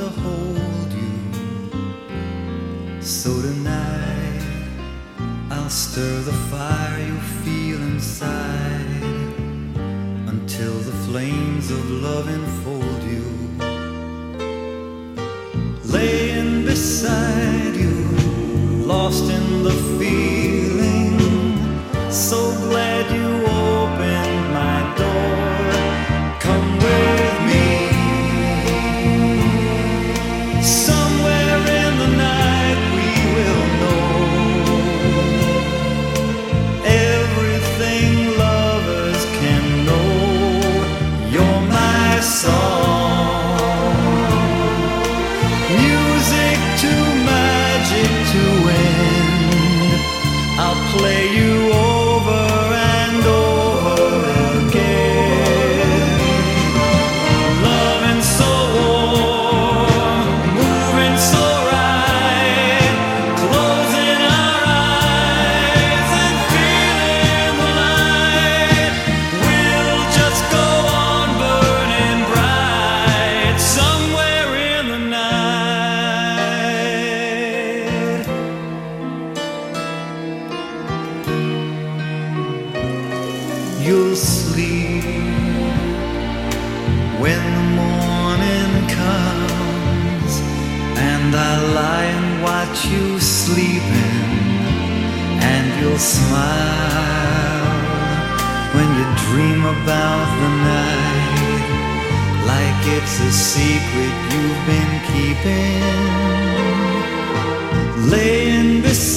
to hold you. So tonight, I'll stir the fire you feel inside until the flames of love enfold you. Laying beside you, lost in the feeling. So glad you play You'll sleep when the morning comes and I lie and watch you sleeping and you'll smile when you dream about the night like it's a secret you've been keeping. Laying beside